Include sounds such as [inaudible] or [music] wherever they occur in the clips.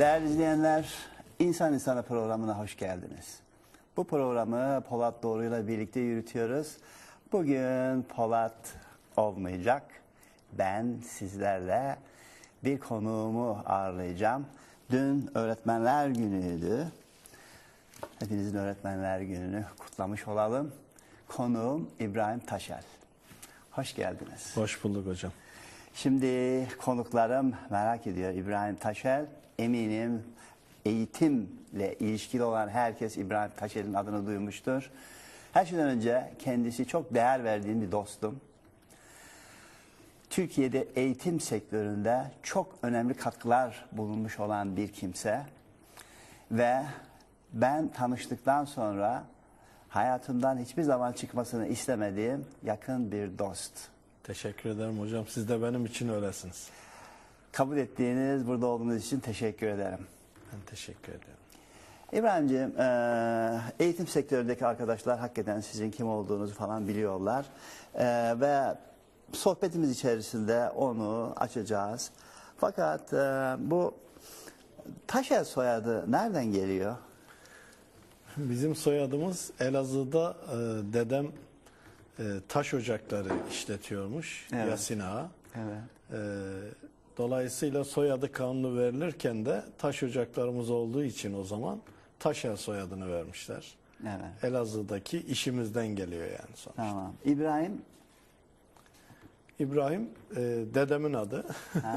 Değerli izleyenler, İnsan İnsana programına hoş geldiniz. Bu programı Polat Doğru'yla birlikte yürütüyoruz. Bugün Polat olmayacak. Ben sizlerle bir konuğumu ağırlayacağım. Dün Öğretmenler Günü'ydü. Hepinizin Öğretmenler Günü'nü kutlamış olalım. Konuğum İbrahim Taşel. Hoş geldiniz. Hoş bulduk hocam. Şimdi konuklarım merak ediyor İbrahim Taşel. Eminim eğitimle ilişkili olan herkes İbrahim Taşel'in adını duymuştur. Her şeyden önce kendisi çok değer verdiğim bir dostum. Türkiye'de eğitim sektöründe çok önemli katkılar bulunmuş olan bir kimse. Ve ben tanıştıktan sonra hayatımdan hiçbir zaman çıkmasını istemediğim yakın bir dost. Teşekkür ederim hocam. Siz de benim için öylesiniz. Kabul ettiğiniz, burada olduğunuz için teşekkür ederim. Ben teşekkür ederim. İbrahim'ciğim, eee, eğitim sektöründeki arkadaşlar hakikaten sizin kim olduğunuzu falan biliyorlar. Eee, ve sohbetimiz içerisinde onu açacağız. Fakat eee, bu Taşer soyadı nereden geliyor? Bizim soyadımız Elazığ'da e, dedem e, taş ocakları işletiyormuş. Evet. Yasin Ağa. Evet. E, dolayısıyla soyadı kanunu verilirken de taş ocaklarımız olduğu için o zaman Taşer soyadını vermişler. Evet. Elazığ'daki işimizden geliyor yani sonuçta. Tamam. İbrahim İbrahim e, dedemin adı.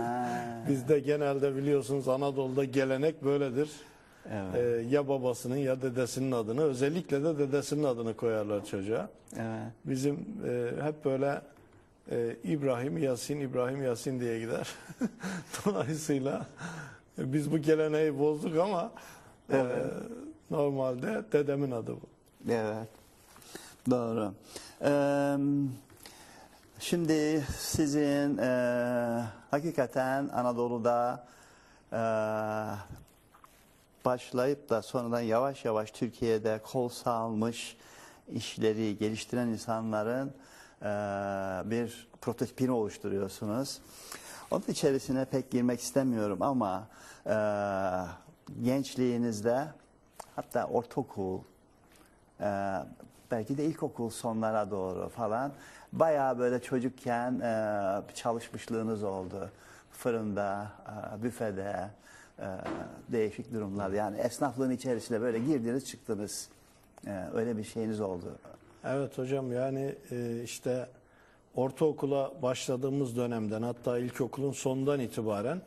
[laughs] Bizde genelde biliyorsunuz Anadolu'da gelenek böyledir. Evet. Ee, ya babasının ya dedesinin adını özellikle de dedesinin adını koyarlar çocuğa. evet. Bizim e, hep böyle e, İbrahim Yasin İbrahim Yasin diye gider. [laughs] Dolayısıyla biz bu geleneği bozduk ama e, normalde dedemin adı bu. Evet. Doğru. Ee, şimdi sizin e, hakikaten Anadolu'da e, başlayıp da sonradan yavaş yavaş Türkiye'de kol salmış işleri geliştiren insanların bir prototipini oluşturuyorsunuz. Onun içerisine pek girmek istemiyorum ama e, gençliğinizde hatta ortaokul, ee, belki de ilkokul sonlara doğru falan bayağı böyle çocukken e, çalışmışlığınız oldu. Fırında, e, büfede, e, değişik durumlar. Yani esnaflığın içerisine böyle girdiniz çıktınız. E, öyle bir şeyiniz oldu. Evet hocam yani e, işte ortaokula başladığımız dönemden hatta ilkokulun sonundan itibaren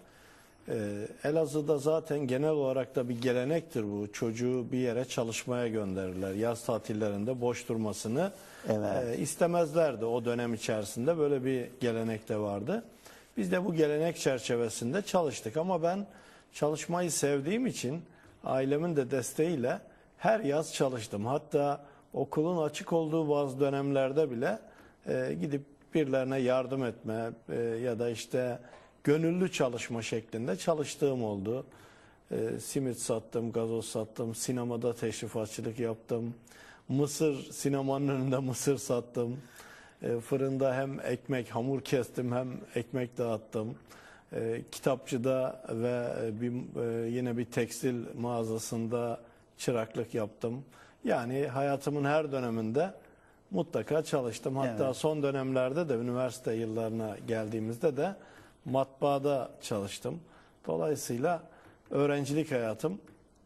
e, Elazığ'da zaten genel olarak da bir gelenektir bu. Çocuğu bir yere çalışmaya gönderirler. Yaz tatillerinde boş durmasını Evet. e, istemezlerdi o dönem içerisinde. Böyle bir gelenek de vardı. Biz de bu gelenek çerçevesinde çalıştık ama ben çalışmayı sevdiğim için ailemin de desteğiyle her yaz çalıştım. Hatta okulun açık olduğu bazı dönemlerde bile e, gidip birilerine yardım etme e, ya da işte gönüllü çalışma şeklinde çalıştığım oldu. E, simit sattım, gazoz sattım, sinemada teşrifatçılık yaptım. Mısır, sinemanın önünde mısır sattım. E, fırında hem ekmek, hamur kestim hem ekmek dağıttım. E, kitapçıda ve e, bir, e, yine bir tekstil mağazasında çıraklık yaptım. Yani hayatımın her döneminde mutlaka çalıştım. Hatta Evet. son dönemlerde de üniversite yıllarına geldiğimizde de matbaada çalıştım. Dolayısıyla öğrencilik hayatım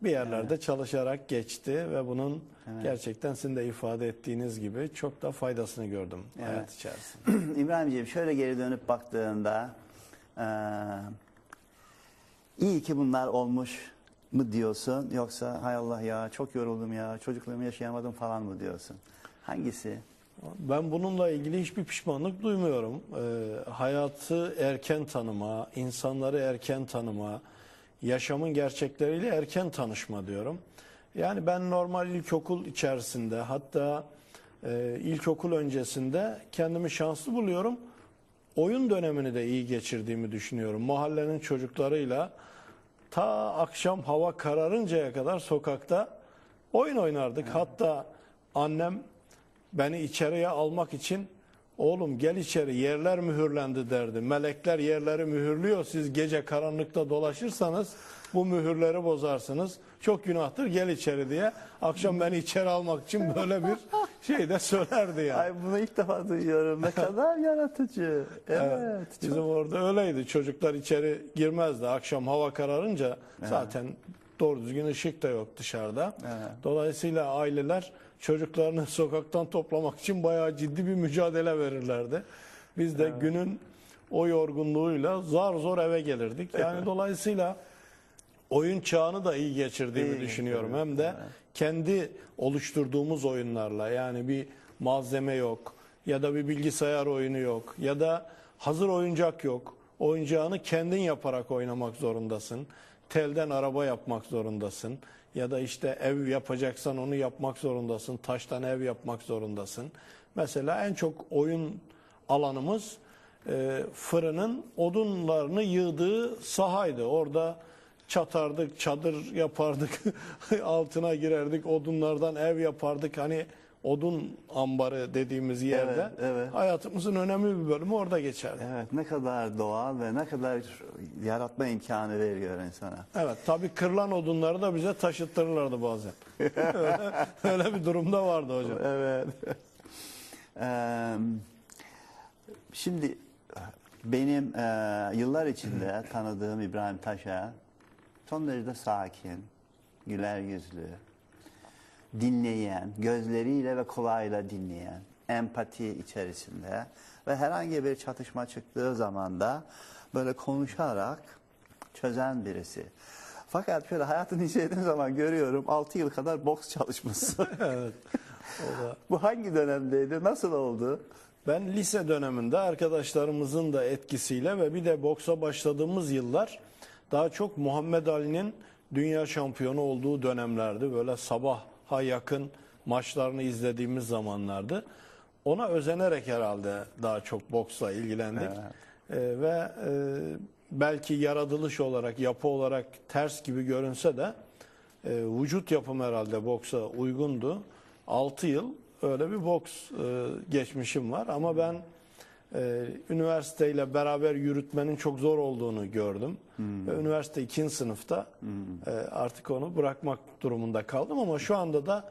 bir yerlerde çalışarak geçti ve bunun gerçekten sizin de ifade ettiğiniz gibi çok da faydasını gördüm hayat içerisinde. [clears throat] İbrahimciğim şöyle geri dönüp baktığında e, iyi ki bunlar olmuş mı diyorsun yoksa hay Allah ya çok yoruldum ya çocukluğumu yaşayamadım falan mı diyorsun? Hangisi? Ben bununla ilgili hiçbir pişmanlık duymuyorum. Ee, hayatı erken tanıma, insanları erken tanıma, yaşamın gerçekleriyle erken tanışma diyorum. Yani ben normal ilkokul içerisinde hatta e, ilkokul öncesinde kendimi şanslı buluyorum. Oyun dönemini de iyi geçirdiğimi düşünüyorum. Mahallenin çocuklarıyla ta akşam hava kararıncaya kadar sokakta oyun oynardık. Hatta annem beni içeriye almak için Oğlum gel içeri yerler mühürlendi derdi. Melekler yerleri mühürlüyor. Siz gece karanlıkta dolaşırsanız bu mühürleri bozarsınız. Çok günahtır gel içeri diye. Akşam beni içeri almak için böyle bir şey de söylerdi yani. Ay bunu ilk defa duyuyorum. Ne kadar yaratıcı. Evet. çok- Bizim orada öyleydi. Çocuklar içeri girmezdi. Akşam hava kararınca zaten doğru düzgün ışık da yok dışarıda. Evet. Dolayısıyla aileler çocuklarını [laughs] sokaktan toplamak için bayağı ciddi bir mücadele verirlerdi. Biz de günün o yorgunluğuyla zar zor eve gelirdik. Yani dolayısıyla oyun çağını da iyi geçirdiğimi İyi düşünüyorum. Hem de kendi oluşturduğumuz oyunlarla yani bir malzeme yok ya da bir bilgisayar oyunu yok ya da hazır oyuncak yok. Oyuncağını kendin yaparak oynamak zorundasın. Telden araba yapmak zorundasın. Ya da işte ev yapacaksan onu yapmak zorundasın. Taştan ev yapmak zorundasın. Mesela en çok oyun alanımız e, fırının odunlarını yığdığı sahaydı. Orada çatardık, çadır yapardık, [laughs] altına girerdik, odunlardan ev yapardık. Hani odun ambarı dediğimiz yerde Evet, evet. hayatımızın önemli bir bölümü orada geçerdi. Evet ne kadar doğal ve ne kadar yaratma imkanı veriyor insana. Evet, tabii kırılan odunları da bize taşıttırırlardı bazen. öyle, [laughs] [laughs] öyle bir durumda vardı hocam. Evet. Şimdi benim yıllar içinde tanıdığım İbrahim Taş'a son derece sakin, güler yüzlü, dinleyen, gözleriyle ve kulağıyla dinleyen, empati içerisinde ve herhangi bir çatışma çıktığı zaman da böyle konuşarak çözen birisi. Fakat şöyle hayatını izlediğim zaman görüyorum 6 yıl kadar boks çalışmışsın. [laughs] Evet. O da [laughs] Bu hangi dönemdeydi? Nasıl oldu? Ben lise döneminde arkadaşlarımızın da etkisiyle ve bir de boksa başladığımız yıllar daha çok Muhammed Ali'nin dünya şampiyonu olduğu dönemlerdi. Böyle sabaha yakın maçlarını izlediğimiz zamanlardı. Ona özenerek herhalde daha çok boksla ilgilendik. Ee, ve e, belki yaratılış olarak, yapı olarak ters gibi görünse de e, vücut yapım herhalde boksa uygundu. 6 yıl öyle bir boks e, geçmişim var ama ben e, üniversiteyle beraber yürütmenin çok zor olduğunu gördüm. Ve üniversite ikinci sınıfta e, artık onu bırakmak durumunda kaldım ama şu anda da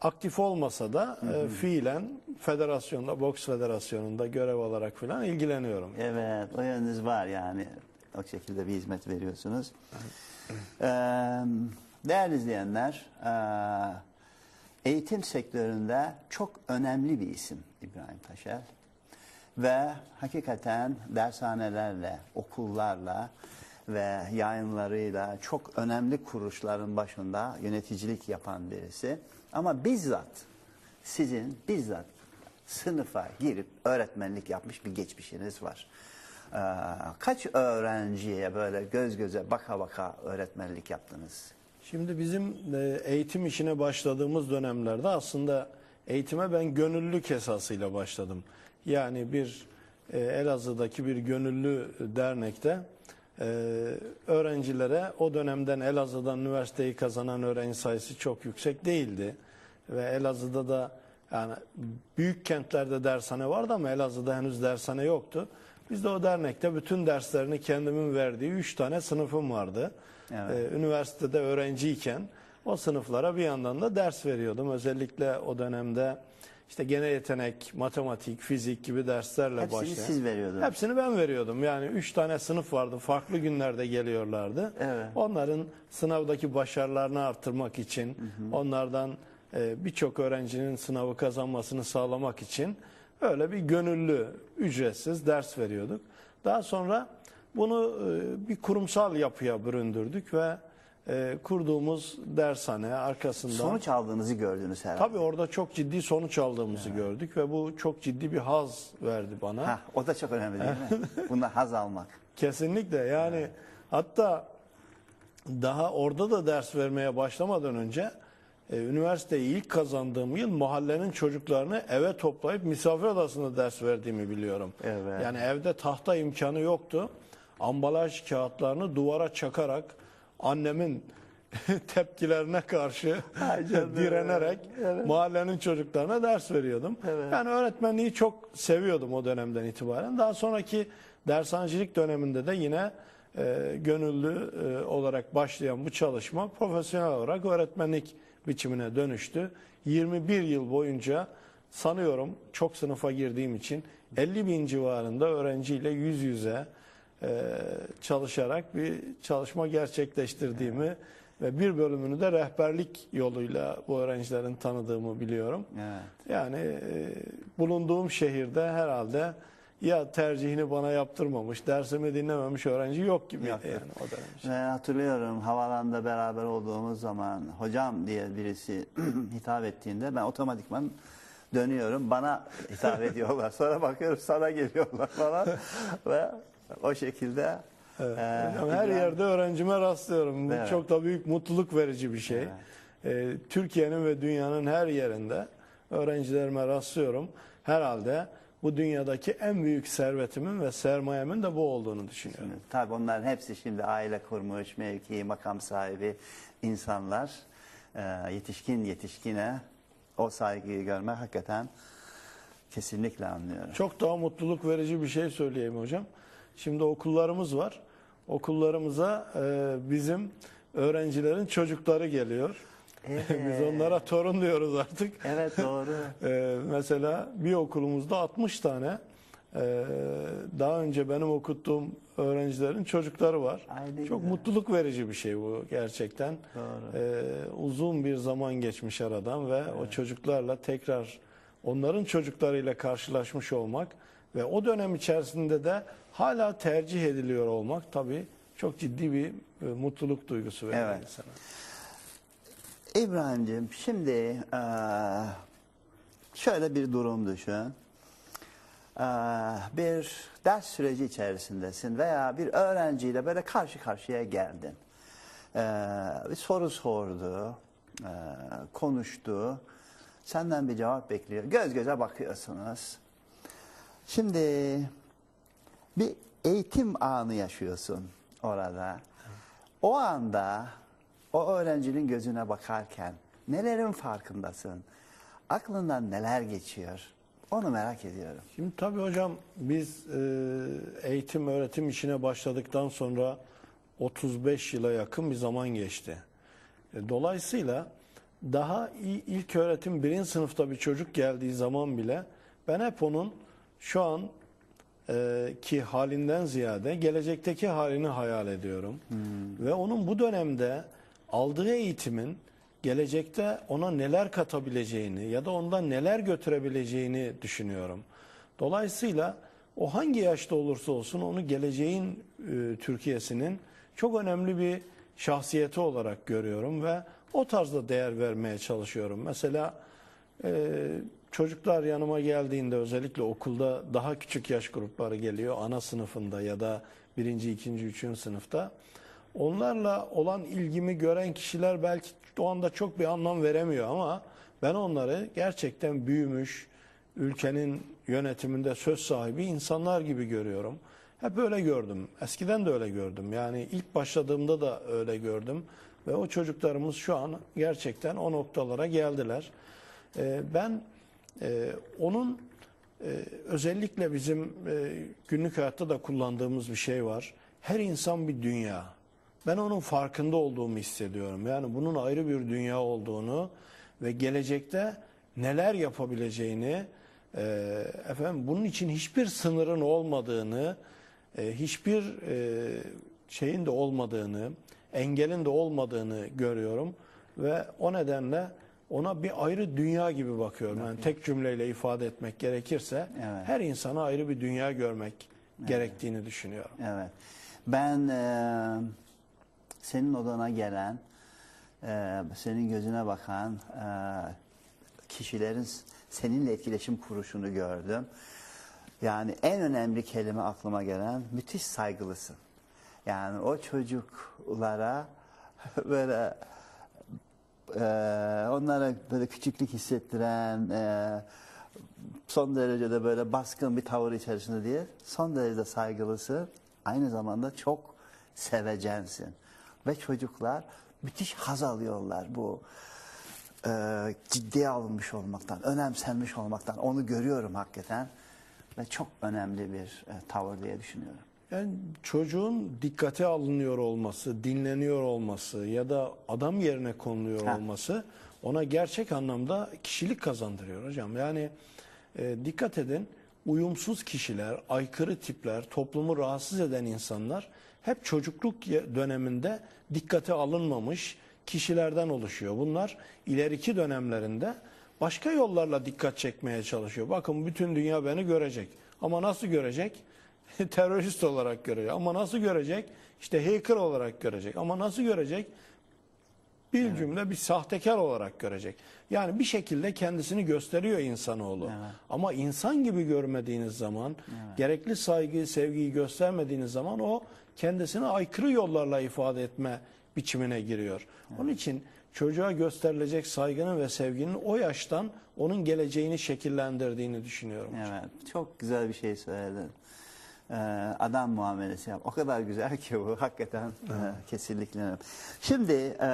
aktif olmasa da e, fiilen federasyonda, boks federasyonunda görev alarak falan ilgileniyorum. Evet, o yönünüz var yani. O şekilde bir hizmet veriyorsunuz. Ee, değerli izleyenler, ee, eğitim sektöründe çok önemli bir isim İbrahim Taşer. Ve hakikaten dershanelerle, okullarla ve yayınlarıyla çok önemli kuruluşların başında yöneticilik yapan birisi. Ama bizzat sizin bizzat sınıfa girip öğretmenlik yapmış bir geçmişiniz var. Ee, kaç öğrenciye böyle göz göze baka baka öğretmenlik yaptınız? Şimdi bizim e, eğitim işine başladığımız dönemlerde aslında eğitime ben gönüllülük esasıyla başladım. Yani bir e, Elazığ'daki bir gönüllü dernekte e, öğrencilere o dönemden Elazığ'dan üniversiteyi kazanan öğrenci sayısı çok yüksek değildi. Ve Elazığ'da da yani büyük kentlerde dershane vardı ama Elazığ'da henüz dershane yoktu. Biz de o dernekte bütün derslerini kendimin verdiği üç tane sınıfım vardı. Evet. Ee, üniversitede öğrenciyken o sınıflara bir yandan da ders veriyordum. Özellikle o dönemde işte gene yetenek, matematik, fizik gibi derslerle Hepsini başlayan. siz veriyordunuz. Hepsini ben veriyordum. Yani üç tane sınıf vardı. Farklı günlerde geliyorlardı. Evet. Onların sınavdaki başarılarını arttırmak için, onlardan e, birçok öğrencinin sınavı kazanmasını sağlamak için öyle bir gönüllü, ücretsiz ders veriyorduk. Daha sonra bunu e, bir kurumsal yapıya büründürdük ve e, kurduğumuz dershane arkasında Sonuç aldığınızı gördünüz herhalde. tabii orada çok ciddi sonuç aldığımızı gördük ve bu çok ciddi bir haz verdi bana. Hah, o da çok önemli değil mi? [laughs] Bundan haz almak. Kesinlikle yani hatta daha orada da ders vermeye başlamadan önce e, üniversiteyi ilk kazandığım yıl mahallenin çocuklarını eve toplayıp misafir odasında ders verdiğimi biliyorum. Evet. Yani evde tahta imkanı yoktu. Ambalaj kağıtlarını duvara çakarak annemin [laughs] tepkilerine karşı [laughs] direnerek Evet. mahallenin çocuklarına ders veriyordum. Evet. Ben öğretmenliği çok seviyordum o dönemden itibaren. Daha sonraki dershanecilik döneminde de yine e, gönüllü e, olarak başlayan bu çalışma profesyonel olarak öğretmenlik biçimine dönüştü. 21 yıl boyunca sanıyorum çok sınıfa girdiğim için 50 bin civarında öğrenciyle yüz yüze çalışarak bir çalışma gerçekleştirdiğimi ve bir bölümünü de rehberlik yoluyla bu öğrencilerin tanıdığımı biliyorum. Evet. Yani e, bulunduğum şehirde herhalde ya tercihini bana yaptırmamış, dersimi dinlememiş öğrenci yok gibi yani o dönem. Ve hatırlıyorum havalanda beraber olduğumuz zaman hocam diye birisi [clears throat] hitap ettiğinde ben otomatikman dönüyorum. Bana hitap ediyorlar. [laughs] Sonra bakıyorum sana geliyorlar falan. Ve o şekilde Evet. e, Hocam her İbrahim- yerde öğrencime rastlıyorum. Bu Evet. çok da büyük mutluluk verici bir şey. Ee, Türkiye'nin ve dünyanın her yerinde öğrencilerime rastlıyorum. Herhalde bu dünyadaki en büyük servetimin ve sermayemin de bu olduğunu düşünüyorum. Tabii onların hepsi şimdi aile kurmuş, mevki, makam sahibi insanlar. E, yetişkin yetişkine o saygıyı görmek hakikaten kesinlikle anlıyorum. Çok daha mutluluk verici bir şey söyleyeyim hocam. Şimdi okullarımız var. Okullarımıza e, bizim öğrencilerin çocukları geliyor. [laughs] Biz onlara torun diyoruz artık. Evet doğru. Ee, [laughs] mesela bir okulumuzda 60 tane e, daha önce benim okuttuğum öğrencilerin çocukları var. Ay ne Çok güzel. mutluluk verici bir şey bu gerçekten. Doğru. Uzun bir zaman geçmiş aradan ve o çocuklarla tekrar onların çocuklarıyla karşılaşmış olmak ve o dönem içerisinde de hala tercih ediliyor olmak tabii çok ciddi bir e, mutluluk duygusu veriyor Evet. insana. İbrahim'cim şimdi eee, şöyle bir durum düşün. Eee, bir ders süreci içerisindesin veya bir öğrenciyle böyle karşı karşıya geldin. Eee, bir soru sordu, eee, konuştu. Senden bir cevap bekliyor. Göz göze bakıyorsunuz. Şimdi bir eğitim anı yaşıyorsun orada. O anda o öğrencinin gözüne bakarken nelerin farkındasın? Aklından neler geçiyor? Onu merak ediyorum. Şimdi tabii hocam biz e, eğitim öğretim işine başladıktan sonra 35 yıla yakın bir zaman geçti. E, Dolayısıyla daha ilk öğretim birinci sınıfta bir çocuk geldiği zaman bile ben hep onun şu an e, ki halinden ziyade gelecekteki halini hayal ediyorum. Ve onun bu dönemde aldığı eğitimin gelecekte ona neler katabileceğini ya da ondan neler götürebileceğini düşünüyorum. Dolayısıyla o hangi yaşta olursa olsun onu geleceğin e, Türkiye'sinin çok önemli bir şahsiyeti olarak görüyorum ve o tarzda değer vermeye çalışıyorum. Mesela e, çocuklar yanıma geldiğinde özellikle okulda daha küçük yaş grupları geliyor ana sınıfında ya da birinci, ikinci, üçüncü sınıfta. Onlarla olan ilgimi gören kişiler belki o anda çok bir anlam veremiyor ama ben onları gerçekten büyümüş, ülkenin yönetiminde söz sahibi insanlar gibi görüyorum. Hep öyle gördüm. Eskiden de öyle gördüm. Yani ilk başladığımda da öyle gördüm. Ve o çocuklarımız şu an gerçekten o noktalara geldiler. Ee, ben e, onun e, özellikle bizim e, günlük hayatta da kullandığımız bir şey var. Her insan bir dünya. Ben onun farkında olduğumu hissediyorum. Yani bunun ayrı bir dünya olduğunu ve gelecekte neler yapabileceğini, efendim bunun için hiçbir sınırın olmadığını, hiçbir şeyin de olmadığını, engelin de olmadığını görüyorum ve o nedenle ona bir ayrı dünya gibi bakıyorum. Yani tek cümleyle ifade etmek gerekirse Evet. her insana ayrı bir dünya görmek gerektiğini düşünüyorum. Evet. Ben e, senin odana gelen, e, senin gözüne bakan e, kişilerin seninle etkileşim kuruşunu gördüm. Yani en önemli kelime aklıma gelen müthiş saygılısın. Yani o çocuklara [laughs] böyle e, onlara böyle küçüklük hissettiren e, son derecede böyle baskın bir tavır içerisinde değil, son derecede saygılısı, aynı zamanda çok sevecensin. Ve çocuklar müthiş haz alıyorlar bu e, ciddiye alınmış olmaktan, önemsenmiş olmaktan. Onu görüyorum hakikaten ve çok önemli bir e, tavır diye düşünüyorum. Yani çocuğun dikkate alınıyor olması, dinleniyor olması ya da adam yerine konuluyor Ha. olması ona gerçek anlamda kişilik kazandırıyor hocam. Yani e, dikkat edin uyumsuz kişiler, aykırı tipler, toplumu rahatsız eden insanlar hep çocukluk döneminde dikkate alınmamış kişilerden oluşuyor. Bunlar ileriki dönemlerinde başka yollarla dikkat çekmeye çalışıyor. Bakın bütün dünya beni görecek. Ama nasıl görecek? [laughs] terörist olarak görecek. Ama nasıl görecek? İşte hacker olarak görecek. Ama nasıl görecek? Bir cümle bir sahtekar olarak görecek. Yani bir şekilde kendisini gösteriyor insanoğlu. Evet. Ama insan gibi görmediğiniz zaman, gerekli saygıyı, sevgiyi göstermediğiniz zaman o kendisini aykırı yollarla ifade etme biçimine giriyor. Onun için çocuğa gösterilecek saygının ve sevginin o yaştan onun geleceğini şekillendirdiğini düşünüyorum. Evet, çok güzel bir şey söyledin. Ee, adam muamelesi yap. O kadar güzel ki bu hakikaten e, kesinlikle. Şimdi e,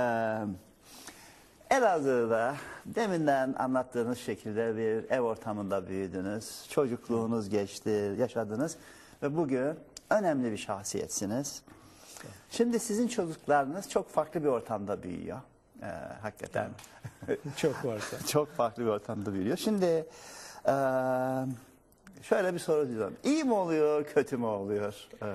Elazığ'da deminden anlattığınız şekilde bir ev ortamında büyüdünüz. Çocukluğunuz geçti, yaşadınız ve bugün önemli bir şahsiyetsiniz. Şimdi sizin çocuklarınız çok farklı bir ortamda büyüyor. Ee, hakikaten. Çok varsa. [laughs] Çok farklı bir ortamda büyüyor. Şimdi eee, şöyle bir soru diyorum. İyi mi oluyor, kötü mü oluyor? Eee,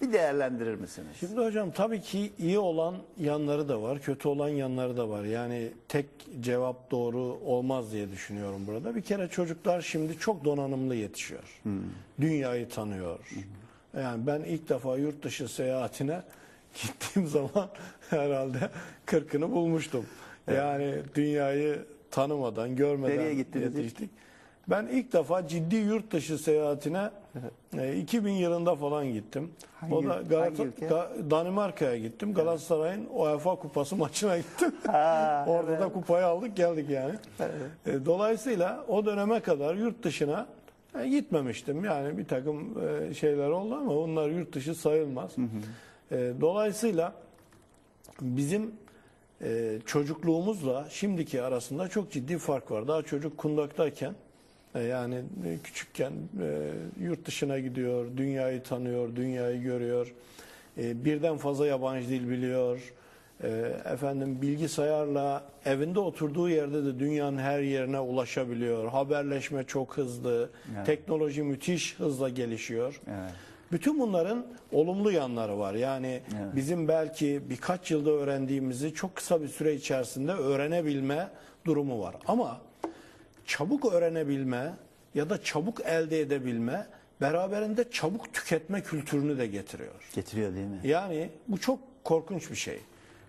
bir değerlendirir misiniz? Şimdi hocam tabii ki iyi olan yanları da var, kötü olan yanları da var. Yani tek cevap doğru olmaz diye düşünüyorum burada. Bir kere çocuklar şimdi çok donanımlı yetişiyor. Dünyayı tanıyor. Yani ben ilk defa yurt dışı seyahatine [laughs] gittiğim zaman herhalde kırkını bulmuştum. Yani dünyayı tanımadan, görmeden Nereye gittiniz yetiştik. Ben ilk defa ciddi yurt dışı seyahatine e, 2000 yılında falan gittim. Hangi o da Galata-? Ga- Danimarka'ya gittim. Galatasaray'ın UEFA Kupası maçına gittim. [laughs] Ha, [laughs] Orada evet. da kupayı aldık geldik yani. E, Dolayısıyla o döneme kadar yurt dışına e, gitmemiştim. Yani bir takım e, şeyler oldu ama onlar yurt dışı sayılmaz. E, Dolayısıyla bizim e, çocukluğumuzla şimdiki arasında çok ciddi fark var. Daha çocuk kundaktayken yani e, küçükken e, yurt dışına gidiyor, dünyayı tanıyor, dünyayı görüyor. E, birden fazla yabancı dil biliyor. E, efendim bilgisayarla evinde oturduğu yerde de dünyanın her yerine ulaşabiliyor. Haberleşme çok hızlı. Evet. Teknoloji müthiş hızla gelişiyor. Evet. Bütün bunların olumlu yanları var. Yani Evet. bizim belki birkaç yılda öğrendiğimizi çok kısa bir süre içerisinde öğrenebilme durumu var. Ama çabuk öğrenebilme ya da çabuk elde edebilme beraberinde çabuk tüketme kültürünü de getiriyor. Getiriyor değil mi? Yani bu çok korkunç bir şey.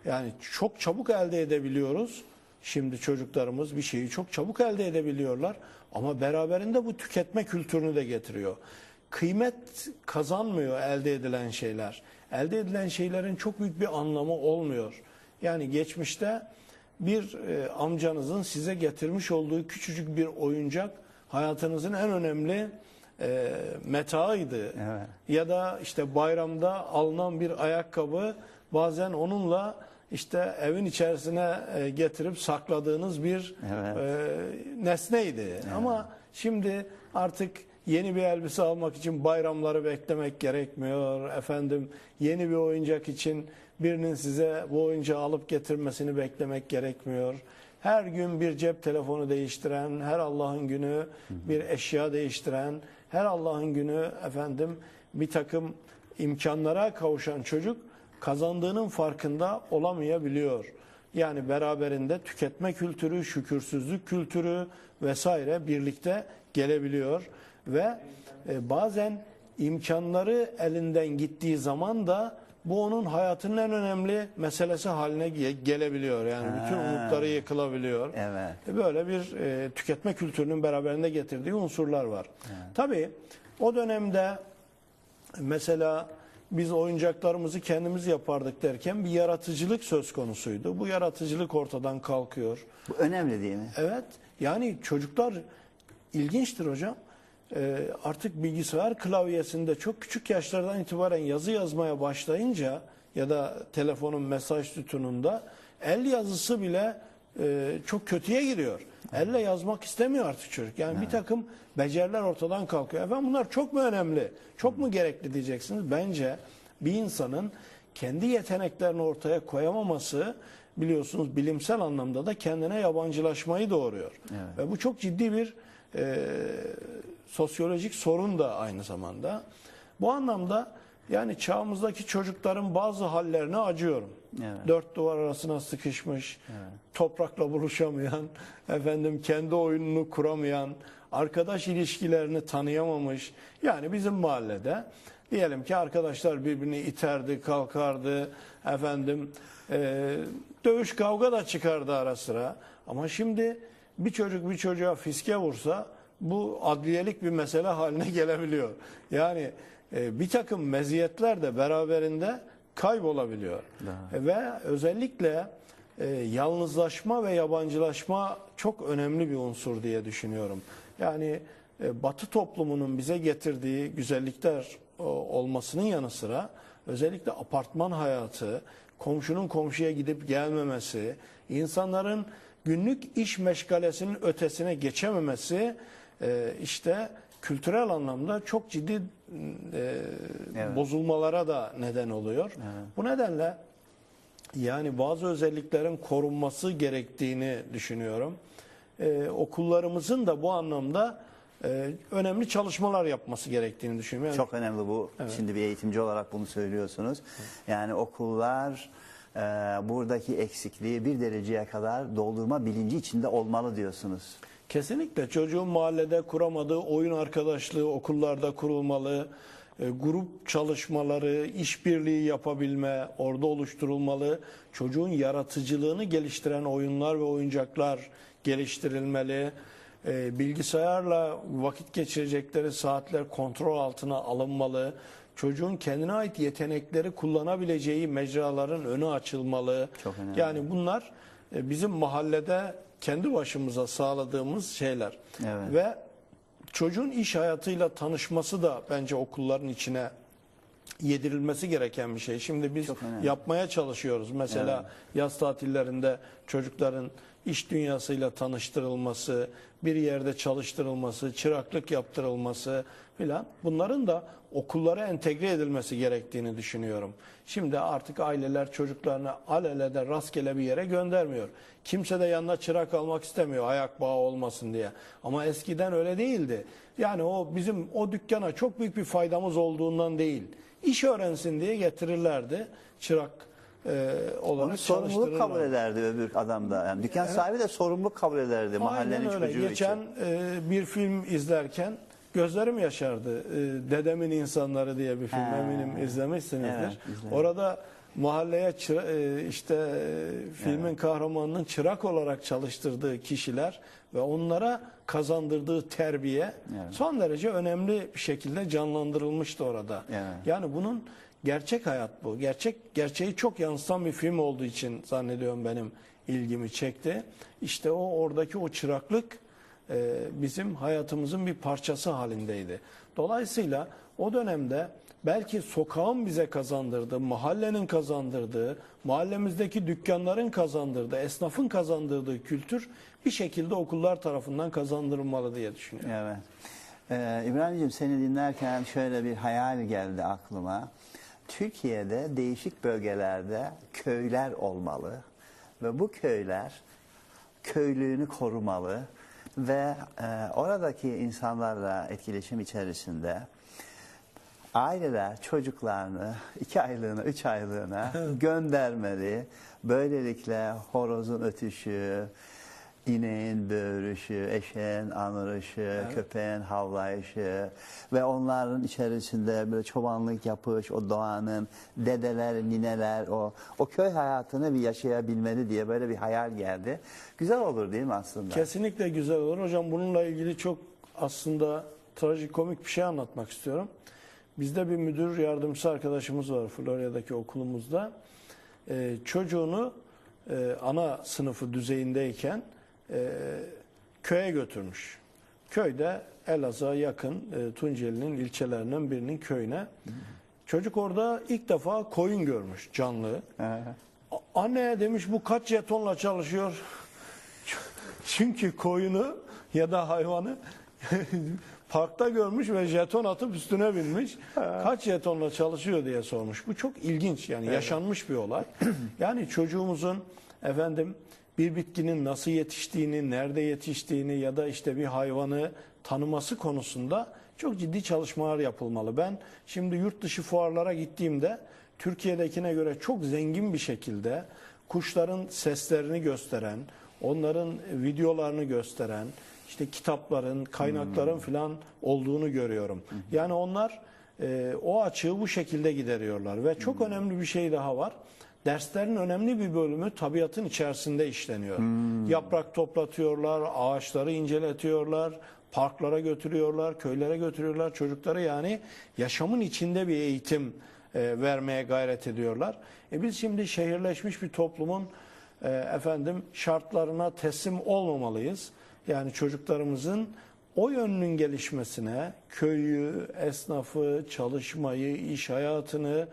Yani çok çabuk elde edebiliyoruz. Şimdi çocuklarımız bir şeyi çok çabuk elde edebiliyorlar ama beraberinde bu tüketme kültürünü de getiriyor. Kıymet kazanmıyor elde edilen şeyler. Elde edilen şeylerin çok büyük bir anlamı olmuyor. Yani geçmişte bir e, amcanızın size getirmiş olduğu küçücük bir oyuncak hayatınızın en önemli e, metaıydı. Evet. Ya da işte bayramda alınan bir ayakkabı bazen onunla işte evin içerisine e, getirip sakladığınız bir Evet. e, nesneydi. Ama şimdi artık yeni bir elbise almak için bayramları beklemek gerekmiyor. Efendim yeni bir oyuncak için birinin size bu oyuncağı alıp getirmesini beklemek gerekmiyor. Her gün bir cep telefonu değiştiren, her Allah'ın günü bir eşya değiştiren, her Allah'ın günü efendim bir takım imkanlara kavuşan çocuk kazandığının farkında olamayabiliyor. Yani beraberinde tüketme kültürü, şükürsüzlük kültürü vesaire birlikte gelebiliyor ve e, bazen imkanları elinden gittiği zaman da bu onun hayatının en önemli meselesi haline ge- gelebiliyor. Yani bütün umutları yıkılabiliyor. Evet. E, Böyle bir e, tüketme kültürünün beraberinde getirdiği unsurlar var. Tabii o dönemde mesela biz oyuncaklarımızı kendimiz yapardık derken bir yaratıcılık söz konusuydu. Bu yaratıcılık ortadan kalkıyor. Bu önemli değil mi? Evet yani çocuklar ilginçtir hocam. Ee, artık bilgisayar klavyesinde çok küçük yaşlardan itibaren yazı yazmaya başlayınca ya da telefonun mesaj sütununda el yazısı bile e, çok kötüye giriyor. Elle yazmak istemiyor artık çocuk. Yani bir takım beceriler ortadan kalkıyor. Efendim bunlar çok mu önemli? Çok mu gerekli diyeceksiniz? Bence bir insanın kendi yeteneklerini ortaya koyamaması biliyorsunuz bilimsel anlamda da kendine yabancılaşmayı doğuruyor. Ve bu çok ciddi bir e, sosyolojik sorun da aynı zamanda. Bu anlamda yani çağımızdaki çocukların bazı hallerine acıyorum. Evet. Dört duvar arasına sıkışmış, toprakla buluşamayan, efendim kendi oyununu kuramayan, arkadaş ilişkilerini tanıyamamış. Yani bizim mahallede diyelim ki arkadaşlar birbirini iterdi, kalkardı, efendim e, dövüş kavga da çıkardı ara sıra. Ama şimdi bir çocuk bir çocuğa fiske vursa bu adliyelik bir mesele haline [laughs] gelebiliyor. Yani e, bir takım meziyetler de beraberinde kaybolabiliyor. E, Ve özellikle e, yalnızlaşma ve yabancılaşma çok önemli bir unsur diye düşünüyorum. Yani e, Batı toplumunun bize getirdiği güzellikler o, olmasının yanı sıra özellikle apartman hayatı, komşunun komşuya gidip gelmemesi, insanların günlük iş meşgalesinin ötesine geçememesi işte kültürel anlamda çok ciddi e, Evet. bozulmalara da neden oluyor. Bu nedenle yani bazı özelliklerin korunması gerektiğini düşünüyorum. Ee, okullarımızın da bu anlamda e, önemli çalışmalar yapması gerektiğini düşünüyorum. Çok önemli bu. Şimdi bir eğitimci olarak bunu söylüyorsunuz. Yani okullar e, buradaki eksikliği bir dereceye kadar doldurma bilinci içinde olmalı diyorsunuz. Kesinlikle çocuğun mahallede kuramadığı oyun arkadaşlığı okullarda kurulmalı. E, grup çalışmaları, işbirliği yapabilme orada oluşturulmalı. Çocuğun yaratıcılığını geliştiren oyunlar ve oyuncaklar geliştirilmeli. E, bilgisayarla vakit geçirecekleri saatler kontrol altına alınmalı. Çocuğun kendine ait yetenekleri kullanabileceği mecraların önü açılmalı. Çok önemli. Yani bunlar e, bizim mahallede kendi başımıza sağladığımız şeyler. Evet. Ve çocuğun iş hayatıyla tanışması da bence okulların içine yedirilmesi gereken bir şey. Şimdi biz yapmaya çalışıyoruz. Mesela yaz tatillerinde çocukların iş dünyasıyla tanıştırılması, bir yerde çalıştırılması, çıraklık yaptırılması filan bunların da okullara entegre edilmesi gerektiğini düşünüyorum. Şimdi artık aileler çocuklarını alelede rastgele bir yere göndermiyor. Kimse de yanına çırak almak istemiyor ayak bağı olmasın diye. Ama eskiden öyle değildi. Yani o bizim o dükkana çok büyük bir faydamız olduğundan değil. İş öğrensin diye getirirlerdi çırak e, olarak Onu sorumluluk kabul ederdi öbür adam da. Yani dükkan sahibi de sorumluluk kabul ederdi mahallenin öyle. çocuğu Geçen için. e, bir film izlerken gözlerim yaşardı. E, Dedemin İnsanları diye bir film Ha. eminim izlemişsinizdir. Evet, izledim. Orada mahalleye çıra- e, işte e, filmin kahramanının çırak olarak çalıştırdığı kişiler ve onlara kazandırdığı terbiye Evet. son derece önemli bir şekilde canlandırılmıştı orada. Evet. Yani bunun gerçek hayat bu. Gerçek gerçeği çok yansıtan bir film olduğu için zannediyorum benim ilgimi çekti. İşte o oradaki o çıraklık e, bizim hayatımızın bir parçası halindeydi. Dolayısıyla o dönemde belki sokağın bize kazandırdığı, mahallenin kazandırdığı, mahallemizdeki dükkanların kazandırdığı, esnafın kazandırdığı kültür bir şekilde okullar tarafından kazandırılmalı diye düşünüyorum. Evet. Ee, İbrahim'ciğim seni dinlerken şöyle bir hayal geldi aklıma. Türkiye'de değişik bölgelerde köyler olmalı ve bu köyler köylülüğünü korumalı ve e, oradaki insanlarla etkileşim içerisinde aileler çocuklarını iki aylığına, üç aylığına göndermeli. Böylelikle horozun ötüşü, ineğin böğürüşü, eşeğin anırışı, köpeğin havlayışı ve onların içerisinde böyle çobanlık yapış, o doğanın dedeler, nineler, o o köy hayatını bir yaşayabilmeli diye böyle bir hayal geldi. Güzel olur değil mi aslında? Kesinlikle güzel olur. Hocam bununla ilgili çok aslında trajikomik bir şey anlatmak istiyorum. Bizde bir müdür yardımcısı arkadaşımız var Florya'daki okulumuzda. Ee, çocuğunu e, ana sınıfı düzeyindeyken e, köye götürmüş. Köyde Elazığ'a yakın e, Tunceli'nin ilçelerinden birinin köyüne. Çocuk orada ilk defa koyun görmüş canlı. Anne demiş bu kaç jetonla çalışıyor? [laughs] Çünkü koyunu ya da hayvanı [laughs] parkta görmüş ve jeton atıp üstüne binmiş. Kaç jetonla çalışıyor diye sormuş. Bu çok ilginç yani yaşanmış bir olay. [clears throat] Yani çocuğumuzun efendim bir bitkinin nasıl yetiştiğini, nerede yetiştiğini ya da işte bir hayvanı tanıması konusunda çok ciddi çalışmalar yapılmalı. Ben şimdi yurt dışı fuarlara gittiğimde Türkiye'dekine göre çok zengin bir şekilde kuşların seslerini gösteren, onların videolarını gösteren, işte kitapların, kaynakların filan olduğunu görüyorum. Yani onlar e, o açığı bu şekilde gideriyorlar ve çok önemli bir şey daha var. Derslerin önemli bir bölümü tabiatın içerisinde işleniyor. Yaprak toplatıyorlar, ağaçları inceletiyorlar, parklara götürüyorlar, köylere götürüyorlar çocukları yani yaşamın içinde bir eğitim e, vermeye gayret ediyorlar. E biz şimdi şehirleşmiş bir toplumun e, efendim şartlarına teslim olmamalıyız. Yani çocuklarımızın o yönünün gelişmesine köyü, esnafı, çalışmayı, iş hayatını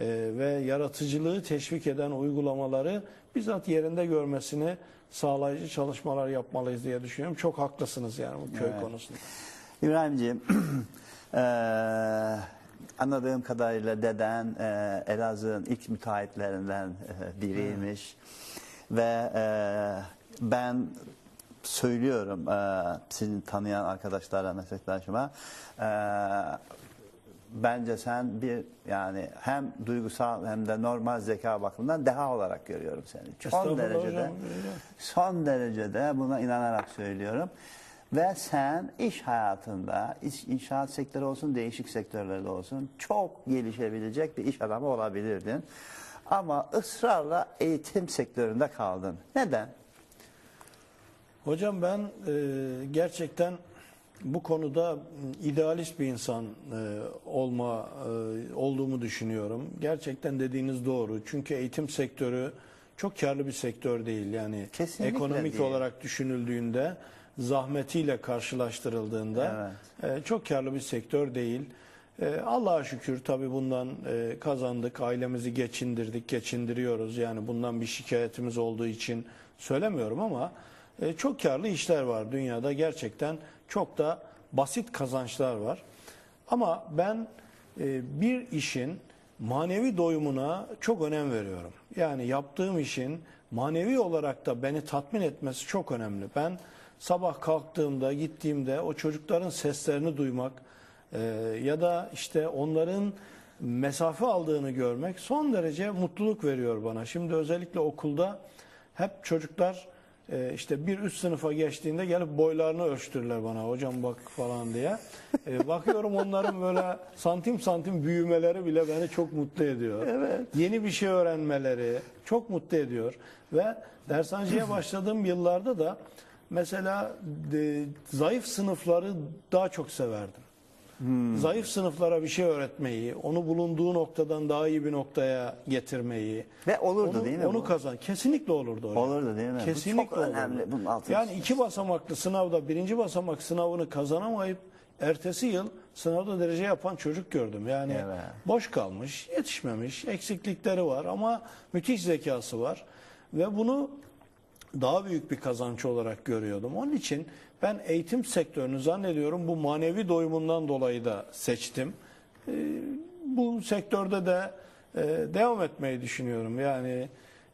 e, ve yaratıcılığı teşvik eden uygulamaları bizzat yerinde görmesini sağlayıcı çalışmalar yapmalıyız diye düşünüyorum. Çok haklısınız yani bu köy Evet. konusunda. İbrahimciğim, eee, [clears throat] anladığım kadarıyla deden eee, Elazığ'ın ilk müteahhitlerinden eee, biriymiş. Ve eee, ben söylüyorum eee sizin tanıyan arkadaşlara, meslektaşıma eee, bence sen bir yani hem duygusal hem de normal zeka bakımından deha olarak görüyorum seni. Son derecede hocam. son derecede buna inanarak söylüyorum. Ve sen iş hayatında, iş, inşaat sektörü olsun, değişik sektörlerde olsun çok gelişebilecek bir iş adamı olabilirdin. Ama ısrarla eğitim sektöründe kaldın. Neden? Hocam ben e, gerçekten bu konuda idealist bir insan e, olma e, olduğumu düşünüyorum. Gerçekten dediğiniz doğru. Çünkü eğitim sektörü çok karlı bir sektör değil. Yani Kesinlikle ekonomik değil. olarak düşünüldüğünde, zahmetiyle karşılaştırıldığında e, çok karlı bir sektör değil. E, Allah'a şükür tabii bundan e, kazandık, ailemizi geçindirdik, geçindiriyoruz. Yani bundan bir şikayetimiz olduğu için söylemiyorum ama e, çok karlı işler var dünyada gerçekten çok da basit kazançlar var. Ama ben e, bir işin manevi doyumuna çok önem veriyorum. Yani yaptığım işin manevi olarak da beni tatmin etmesi çok önemli. Ben sabah kalktığımda, gittiğimde o çocukların seslerini duymak e, ya da işte onların mesafe aldığını görmek son derece mutluluk veriyor bana. Şimdi özellikle okulda hep çocuklar e, işte bir üst sınıfa geçtiğinde gelip boylarını ölçtürürler bana hocam bak falan diye. E, bakıyorum onların böyle santim santim büyümeleri bile beni çok mutlu ediyor. Yeni bir şey öğrenmeleri çok mutlu ediyor. Ve dershaneciye başladığım yıllarda da mesela e, zayıf sınıfları daha çok severdim. Zayıf sınıflara bir şey öğretmeyi, onu bulunduğu noktadan daha iyi bir noktaya getirmeyi. Ve olurdu onu, değil mi Onu bu? kazan. Kesinlikle olurdu hocam. Olurdu değil mi? Bu Kesinlikle çok olurdu. önemli. Bunun altını Yani iki basamaklı sınavda birinci basamak sınavını kazanamayıp ertesi yıl sınavda derece yapan çocuk gördüm. Yani Evet. boş kalmış, yetişmemiş, eksiklikleri var ama müthiş zekası var. Ve bunu daha büyük bir kazanç olarak görüyordum. Onun için ben eğitim sektörünü zannediyorum bu manevi doyumundan dolayı da seçtim. Ee, bu sektörde de e, devam etmeyi düşünüyorum. Yani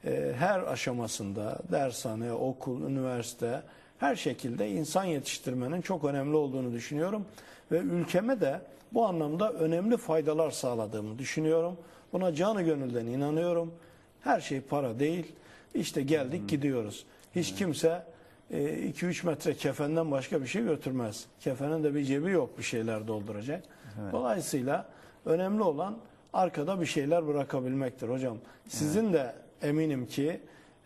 e, her aşamasında dershane, okul, üniversite her şekilde insan yetiştirmenin çok önemli olduğunu düşünüyorum. Ve ülkeme de bu anlamda önemli faydalar sağladığımı düşünüyorum. Buna canı gönülden inanıyorum. Her şey para değil. İşte geldik gidiyoruz. Hiç kimse 2-3 metre kefenden başka bir şey götürmez. Kefenin de bir cebi yok bir şeyler dolduracak. Dolayısıyla önemli olan arkada bir şeyler bırakabilmektir hocam. Sizin de eminim ki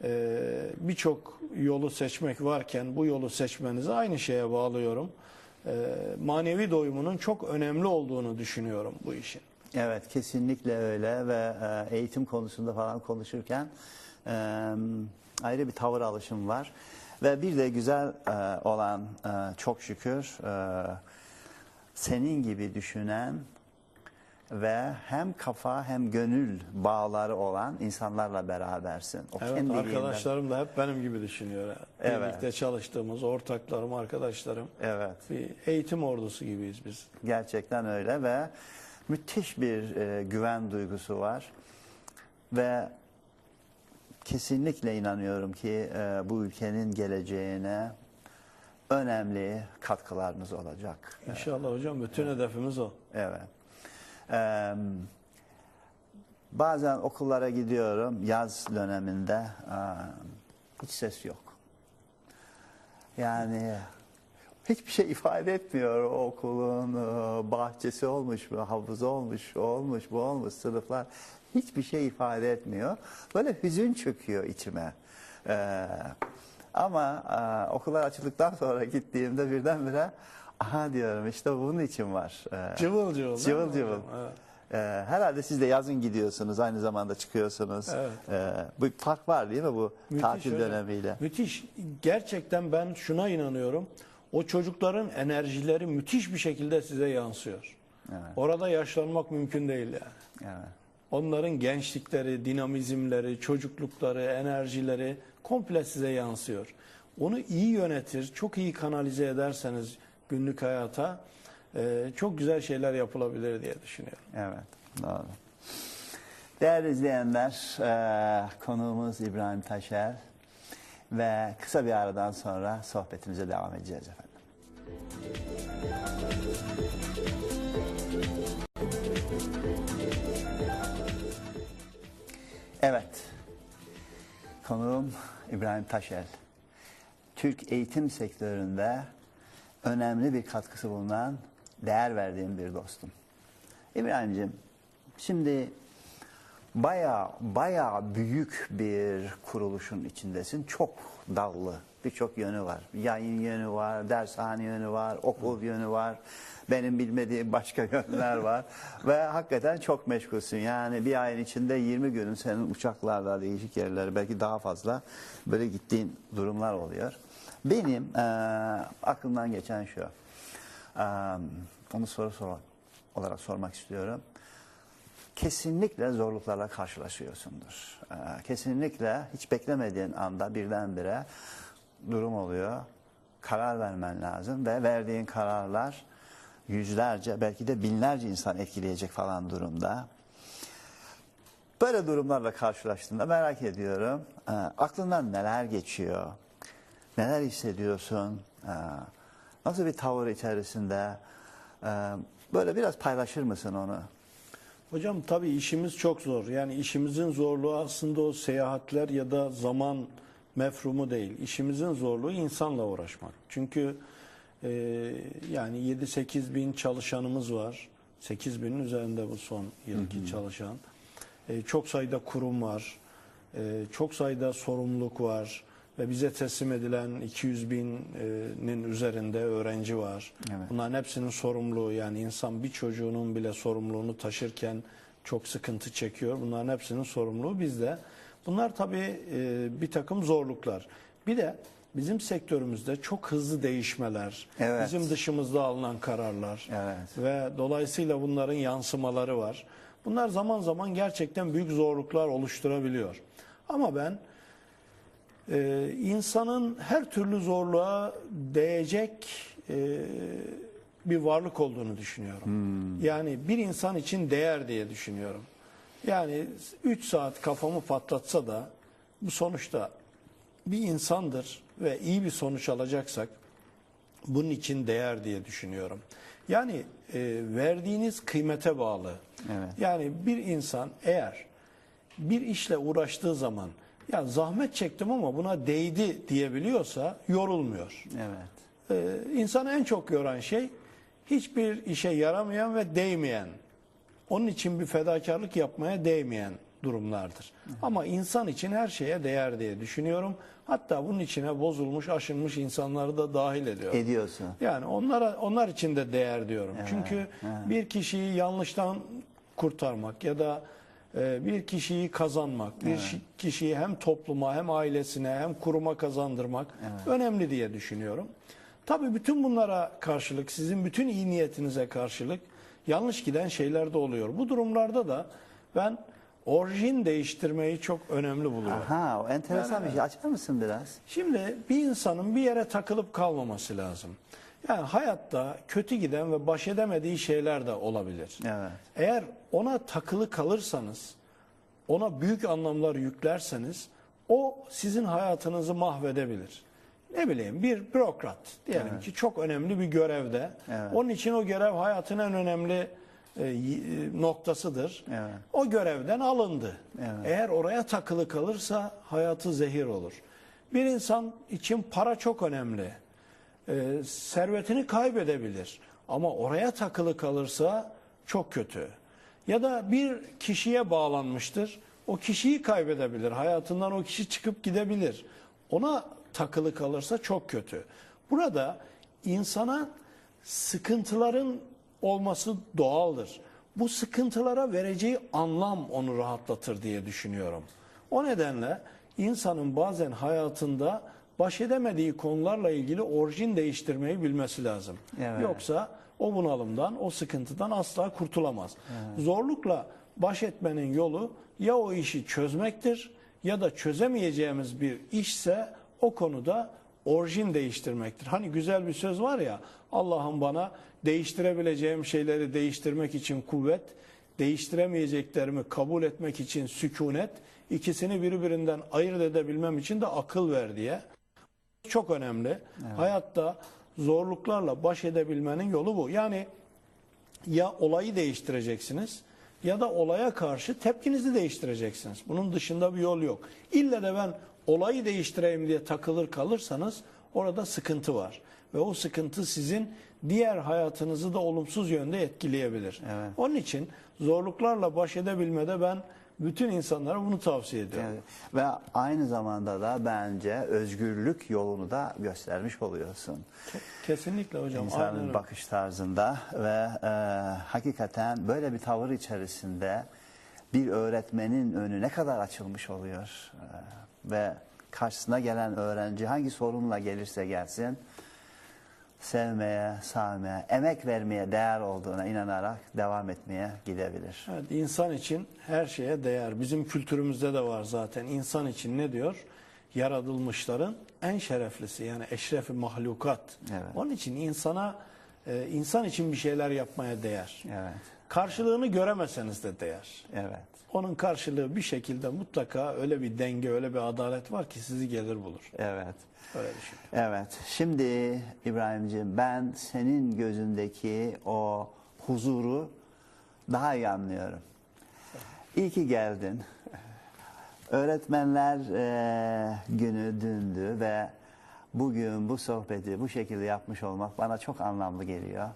e, birçok yolu seçmek varken bu yolu seçmenizi aynı şeye bağlıyorum. E, manevi doyumunun çok önemli olduğunu düşünüyorum bu işin. Evet kesinlikle öyle ve e, eğitim konusunda falan konuşurken e, ayrı bir tavır alışım var. Ve bir de güzel e, olan e, çok şükür e, senin gibi düşünen ve hem kafa hem gönül bağları olan insanlarla berabersin. O Evet arkadaşlarım da hep benim gibi düşünüyor. Evet. Birlikte çalıştığımız ortaklarım, arkadaşlarım. Evet. Bir eğitim ordusu gibiyiz biz. Gerçekten öyle ve müthiş bir e, güven duygusu var. Ve kesinlikle inanıyorum ki e, bu ülkenin geleceğine önemli katkılarınız olacak. İnşallah hocam bütün hedefimiz o. Evet. Eee, bazen okullara gidiyorum yaz döneminde aa, hiç ses yok. Yani hiçbir şey [laughs] ifade etmiyor o okulun e, bahçesi olmuş, havuzu olmuş, o olmuş, bu olmuş, sınıflar hiçbir şey ifade etmiyor. Böyle hüzün çöküyor içime. Eee, ama e, okullar açıldıktan sonra gittiğimde birdenbire aha diyorum işte bunun için var. Eee, Cıvıl cıvıl. Cıvıl cıvıl. Evet. Ee, herhalde siz de yazın gidiyorsunuz, aynı zamanda çıkıyorsunuz. Evet. Ee, bu fark var değil mi bu Müthiş tatil hocam. dönemiyle? Müthiş. Gerçekten ben şuna inanıyorum. O çocukların enerjileri müthiş bir şekilde size yansıyor. Evet. Orada yaşlanmak mümkün değil yani. Evet. Onların gençlikleri, dinamizmleri, çocuklukları, enerjileri komple size yansıyor. Onu iyi yönetir, çok iyi kanalize ederseniz günlük hayata e, çok güzel şeyler yapılabilir diye düşünüyorum. Evet, doğru. Değerli izleyenler, e, konuğumuz İbrahim Taşer ve kısa bir aradan sonra sohbetimize devam edeceğiz efendim. Konuğum İbrahim Taşer. Türk eğitim sektöründe önemli bir katkısı bulunan, değer verdiğim bir dostum. İbrahim'ciğim, şimdi baya baya büyük bir kuruluşun içindesin. Çok dallı, birçok yönü var. Yayın yönü var, dershane yönü var, okul yönü var. Benim bilmediğim başka [laughs] yönler var. Ve hakikaten çok meşgulsün. Yani bir ayın içinde 20 günün senin uçaklarla değişik yerlere belki daha fazla böyle gittiğin durumlar oluyor. Benim eee, aklımdan geçen şu. Eee, onu soru sor- olarak sormak istiyorum kesinlikle zorluklarla karşılaşıyorsundur. Kesinlikle hiç beklemediğin anda birdenbire durum oluyor. Karar vermen lazım ve verdiğin kararlar yüzlerce belki de binlerce insan etkileyecek falan durumda. Böyle durumlarla karşılaştığında merak ediyorum. Ee, aklından neler geçiyor? Neler hissediyorsun? Ee, nasıl bir tavır içerisinde? Ee, böyle biraz paylaşır mısın onu? Hocam tabii işimiz çok zor. Yani işimizin zorluğu aslında o seyahatler ya da zaman mefrumu değil. İşimizin zorluğu insanla uğraşmak. Çünkü e, yani 7-8 bin çalışanımız var. 8 binin üzerinde bu son yılki çalışan. E, çok sayıda kurum var. E, çok sayıda sorumluluk var. Ve bize teslim edilen 200 binin üzerinde öğrenci var. Evet. Bunların hepsinin sorumluluğu yani insan bir çocuğunun bile sorumluluğunu taşırken çok sıkıntı çekiyor. Bunların hepsinin sorumluluğu bizde. Bunlar tabii e, bir takım zorluklar. Bir de bizim sektörümüzde çok hızlı değişmeler, Evet. bizim dışımızda alınan kararlar Evet. ve dolayısıyla bunların yansımaları var. Bunlar zaman zaman gerçekten büyük zorluklar oluşturabiliyor. Ama ben e, insanın her türlü zorluğa değecek e, bir varlık olduğunu düşünüyorum. Yani bir insan için değer diye düşünüyorum. Yani 3 saat kafamı patlatsa da bu sonuçta bir insandır ve iyi bir sonuç alacaksak bunun için değer diye düşünüyorum. Yani e, verdiğiniz kıymete bağlı. Evet. Yani bir insan eğer bir işle uğraştığı zaman ya zahmet çektim ama buna değdi diyebiliyorsa yorulmuyor. Evet. Ee, insanı en çok yoran şey hiçbir işe yaramayan ve değmeyen. Onun için bir fedakarlık yapmaya değmeyen durumlardır. Ama insan için her şeye değer diye düşünüyorum. Hatta bunun içine bozulmuş, aşınmış insanları da dahil ediyorum. Ediyorsun. Yani onlara onlar için de değer diyorum. Çünkü bir kişiyi yanlıştan kurtarmak ya da e, bir kişiyi kazanmak, bir şi- kişiyi hem topluma hem ailesine hem kuruma kazandırmak önemli diye düşünüyorum. Tabii bütün bunlara karşılık, sizin bütün iyi niyetinize karşılık yanlış giden şeyler de oluyor. Bu durumlarda da ben orijin değiştirmeyi çok önemli buluyorum. Ha, o enteresan bir şey. Açar mısın biraz? Şimdi bir insanın bir yere takılıp kalmaması lazım. Yani hayatta kötü giden ve baş edemediği şeyler de olabilir. Evet. Eğer ona takılı kalırsanız, ona büyük anlamlar yüklerseniz o sizin hayatınızı mahvedebilir. Ne bileyim bir bürokrat diyelim ki çok önemli bir görevde. Evet. Onun için o görev hayatın en önemli e, e, noktasıdır. Evet. O görevden alındı. Evet. Eğer oraya takılı kalırsa hayatı zehir olur. Bir insan için para çok önemli. Ee, servetini kaybedebilir. Ama oraya takılı kalırsa çok kötü. Ya da bir kişiye bağlanmıştır. O kişiyi kaybedebilir. Hayatından o kişi çıkıp gidebilir. Ona takılı kalırsa çok kötü. Burada insana sıkıntıların olması doğaldır. Bu sıkıntılara vereceği anlam onu rahatlatır diye düşünüyorum. O nedenle insanın bazen hayatında baş edemediği konularla ilgili orijin değiştirmeyi bilmesi lazım. Evet. Yoksa o bunalımdan, o sıkıntıdan asla kurtulamaz. Zorlukla baş etmenin yolu ya o işi çözmektir ya da çözemeyeceğimiz bir işse o konuda orijin değiştirmektir. Hani güzel bir söz var ya Allah'ım bana değiştirebileceğim şeyleri değiştirmek için kuvvet, değiştiremeyeceklerimi kabul etmek için sükunet, ikisini birbirinden ayırt edebilmem için de akıl ver diye. Çok önemli. Hayatta zorluklarla baş edebilmenin yolu bu. Yani ya olayı değiştireceksiniz ya da olaya karşı tepkinizi değiştireceksiniz. Bunun dışında bir yol yok. İlle de ben olayı değiştireyim diye takılır kalırsanız orada sıkıntı var. Ve o sıkıntı sizin diğer hayatınızı da olumsuz yönde etkileyebilir. Evet. Onun için zorluklarla baş edebilmede ben bütün insanlara bunu tavsiye ediyorum. Evet. Ve aynı zamanda da bence özgürlük yolunu da göstermiş oluyorsun. Kesinlikle hocam. aynen İnsanın öyle. bakış tarzında ve e, hakikaten böyle bir tavır içerisinde bir öğretmenin önü ne kadar açılmış oluyor. E, ve karşısına gelen öğrenci hangi sorunla gelirse gelsin sevmeye, sevmeye, emek vermeye değer olduğuna inanarak devam etmeye gidebilir. Evet, insan için her şeye değer. Bizim kültürümüzde de var zaten. İnsan için ne diyor? Yaratılmışların en şereflisi yani eşrefi mahlukat. Evet. Onun için insana e, insan için bir şeyler yapmaya değer. Evet, Karşılığını göremeseniz de değer. evet. Onun karşılığı bir şekilde mutlaka öyle bir denge, öyle bir adalet var ki sizi gelir bulur. Evet. Öyle bir şey. Evet. Şimdi İbrahimciğim ben senin gözündeki o huzuru daha iyi anlıyorum. İyi ki geldin. Öğretmenler eee, günü dündü ve bugün bu sohbeti bu şekilde yapmış olmak bana çok anlamlı geliyor.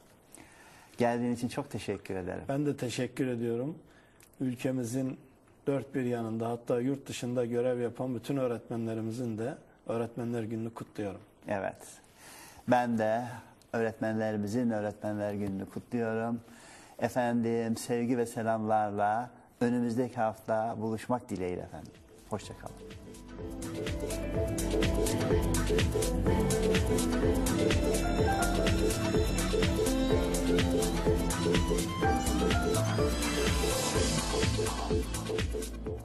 Geldiğin için çok teşekkür ederim. Ben de teşekkür ediyorum ülkemizin dört bir yanında hatta yurt dışında görev yapan bütün öğretmenlerimizin de öğretmenler gününü kutluyorum. Evet. Ben de öğretmenlerimizin öğretmenler gününü kutluyorum. Efendim sevgi ve selamlarla önümüzdeki hafta buluşmak dileğiyle efendim. Hoşçakalın. Thank you. ハハハハ!